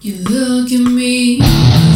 You look at me.